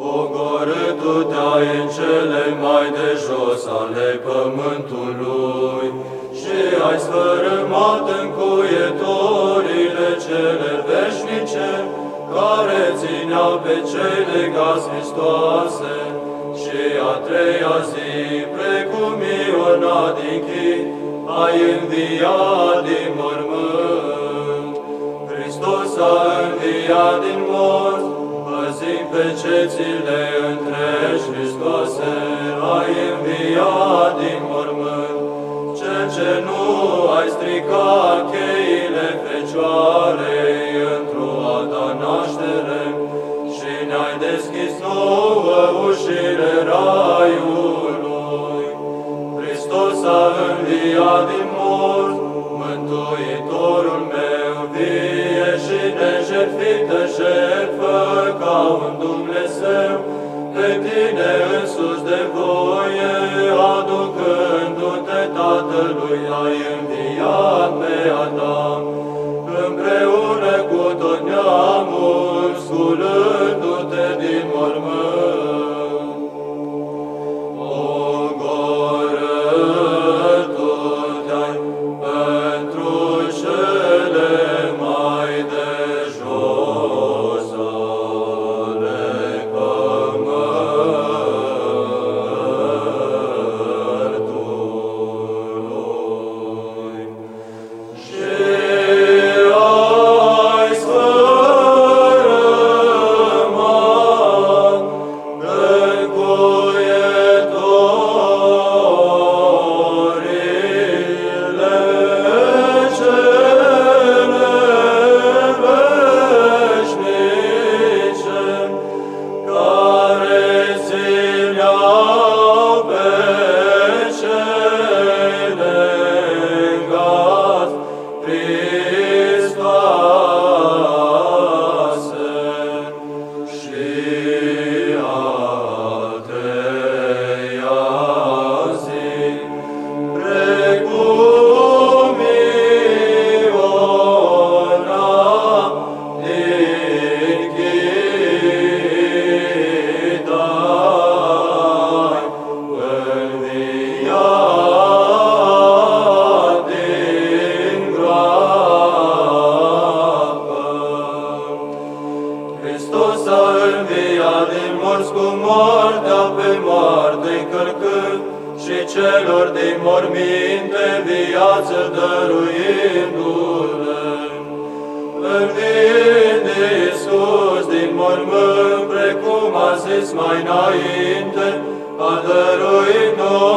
Pogorâtu-te în cele mai de jos ale pământului și ai sfărâmat încuietorile cele veșnice care țineau pe cei legați Hristoase și a treia zi, precum Iona din Chit, ai înviat din mormânt. Hristos a înviat din morți, păzim pe cețile întregi Hristoase, ai înviat din mormânt. Cel ce nu ai stricat cheile Fecioarei într-o a ta naștere și ne-ai deschis nouă ușile raiului. Hristos a înviat din morți, Mântuitorul meu vie și nejertfită jertfă ca un Dumnezeu, pe tine însus de voie, din morți cu moartea pe moarte încălcând și celor din morminte viață dăruindu-le. Înviind Iisus din mormânt, precum a zis mai înainte, a dăruit nouă